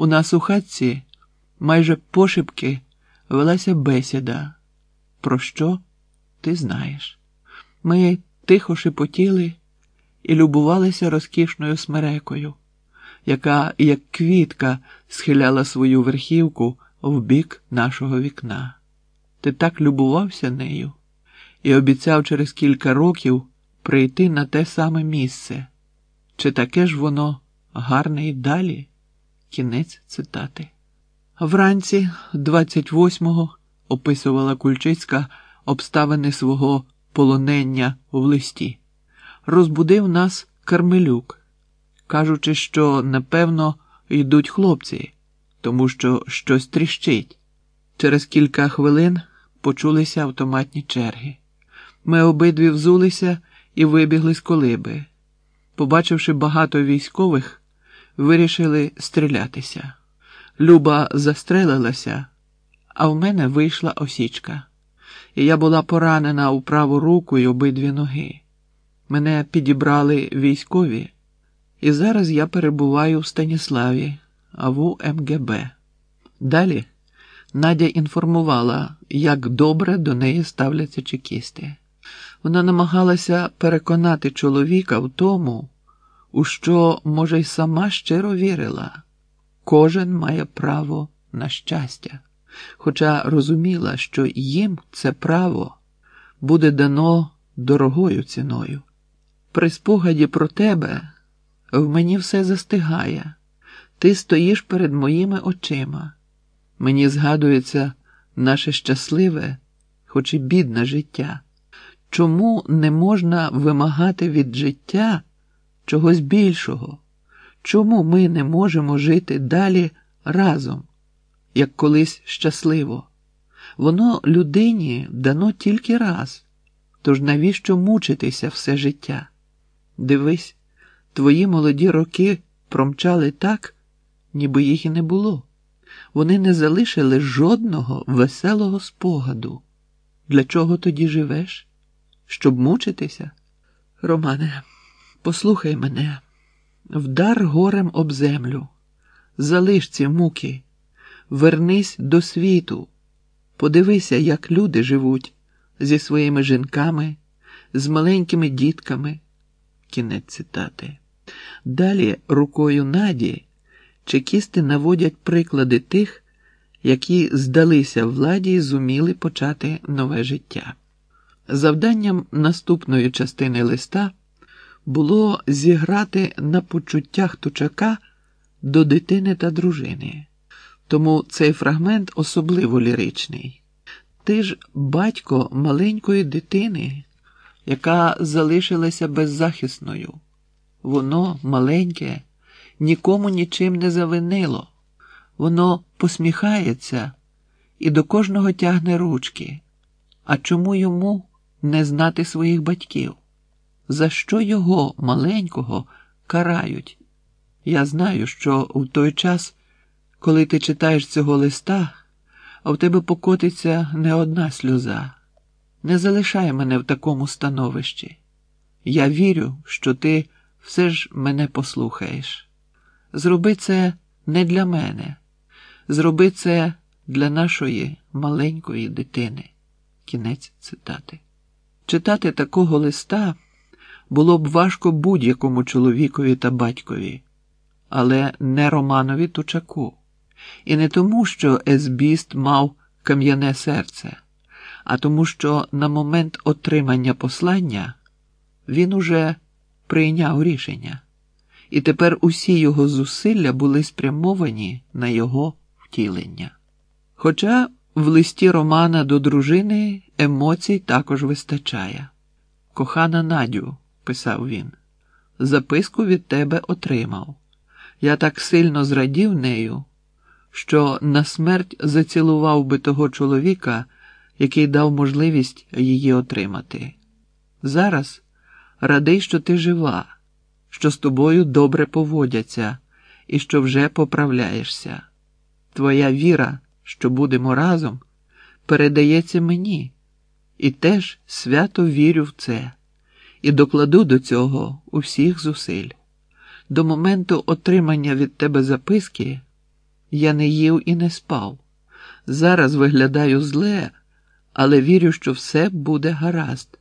У нас у хатці майже пошепки велася бесіда. Про що ти знаєш? Ми тихо шепотіли і любувалися розкішною смерекою, яка, як квітка, схиляла свою верхівку в бік нашого вікна. Ти так любувався нею і обіцяв через кілька років прийти на те саме місце. Чи таке ж воно гарне і далі? Кінець цитати. Вранці 28-го описувала Кульчицька обставини свого полонення в листі. Розбудив нас Кармелюк, кажучи, що напевно йдуть хлопці, тому що щось тріщить. Через кілька хвилин почулися автоматні черги. Ми обидві взулися і вибігли з колиби. Побачивши багато військових, вирішили стрілятися. Люба застрелилася, а в мене вийшла осічка, і я була поранена у праву руку й обидві ноги. Мене підібрали військові, і зараз я перебуваю в Станіславі, а в МГБ. Далі Надя інформувала, як добре до неї ставляться чекісти. Вона намагалася переконати чоловіка в тому, у що, може, й сама щиро вірила. Кожен має право на щастя, хоча розуміла, що їм це право буде дано дорогою ціною. При спогаді про тебе в мені все застигає, ти стоїш перед моїми очима. Мені згадується наше щасливе, хоч і бідне життя. Чому не можна вимагати від життя чогось більшого? Чому ми не можемо жити далі разом, як колись щасливо? Воно людині дано тільки раз, тож навіщо мучитися все життя? Дивись, твої молоді роки промчали так, ніби їх і не було. Вони не залишили жодного веселого спогаду. Для чого тоді живеш? Щоб мучитися? Романе, послухай мене, вдар горем об землю, залиш ці муки, вернись до світу, подивися, як люди живуть зі своїми жінками, з маленькими дітками. Кінець цитати. Далі рукою Наді чекісти наводять приклади тих, які здалися владі і зуміли почати нове життя. Завданням наступної частини листа було зіграти на почуттях тучака до дитини та дружини, тому цей фрагмент особливо ліричний. Ти ж батько маленької дитини, яка залишилася беззахисною. Воно маленьке, нікому нічим не завинило, воно посміхається і до кожного тягне ручки. А чому йому не знати своїх батьків? За що його маленького карають? Я знаю, що в той час, коли ти читаєш цього листа, в тебе покотиться не одна сльоза. Не залишай мене в такому становищі. Я вірю, що ти все ж мене послухаєш. Зроби це не для мене, зроби це для нашої маленької дитини. Кінець цитати. Читати такого листа було б важко будь-якому чоловікові та батькові, але не Романові Тучаку. І не тому, що Есбіст мав кам'яне серце, а тому, що на момент отримання послання він уже прийняв рішення, і тепер усі його зусилля були спрямовані на його втілення. Хоча в листі Романа до дружини емоцій також вистачає. Кохана Надю, писав він, записку від тебе отримав. Я так сильно зрадів нею, що на смерть зацілував би того чоловіка, який дав можливість її отримати. Зараз радий, що ти жива, що з тобою добре поводяться і що вже поправляєшся. Твоя віра що будемо разом, передається мені, і теж свято вірю в це і докладу до цього усіх зусиль. До моменту отримання від тебе записки Я не їв і не спав. Зараз виглядаю зле, але вірю, що все буде гаразд,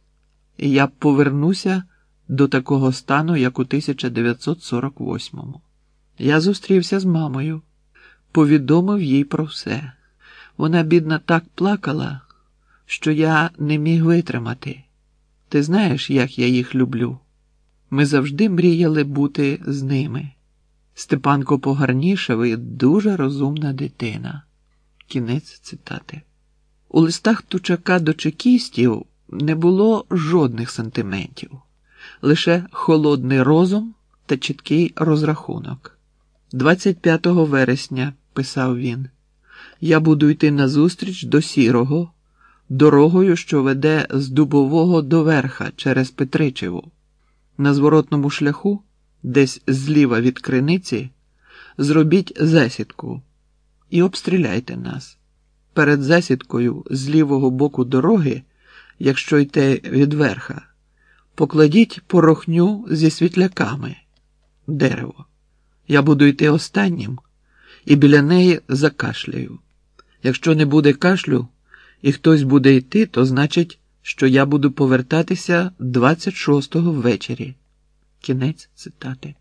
і я повернуся до такого стану, як у 1948-му. Я зустрівся з мамою, повідомив їй про все. Вона, бідна, так плакала, що я не міг витримати. Ти знаєш, як я їх люблю. Ми завжди мріяли бути з ними. Степанко погарнішав і дуже розумна дитина. Кінець цитати. У листах Тучака до чекістів не було жодних сантиментів, лише холодний розум та чіткий розрахунок. 25 вересня, писав він, я буду йти назустріч до сірого, дорогою, що веде з Дубового до верха через Петричеву. На зворотному шляху, десь зліва від криниці, зробіть засідку і обстріляйте нас. Перед засідкою з лівого боку дороги, якщо йти від верха, покладіть порохню зі світляками, дерево. Я буду йти останнім і біля неї закашляю. Якщо не буде кашлю і хтось буде йти, то значить, що я буду повертатися 26-го ввечері. Кінець цитати.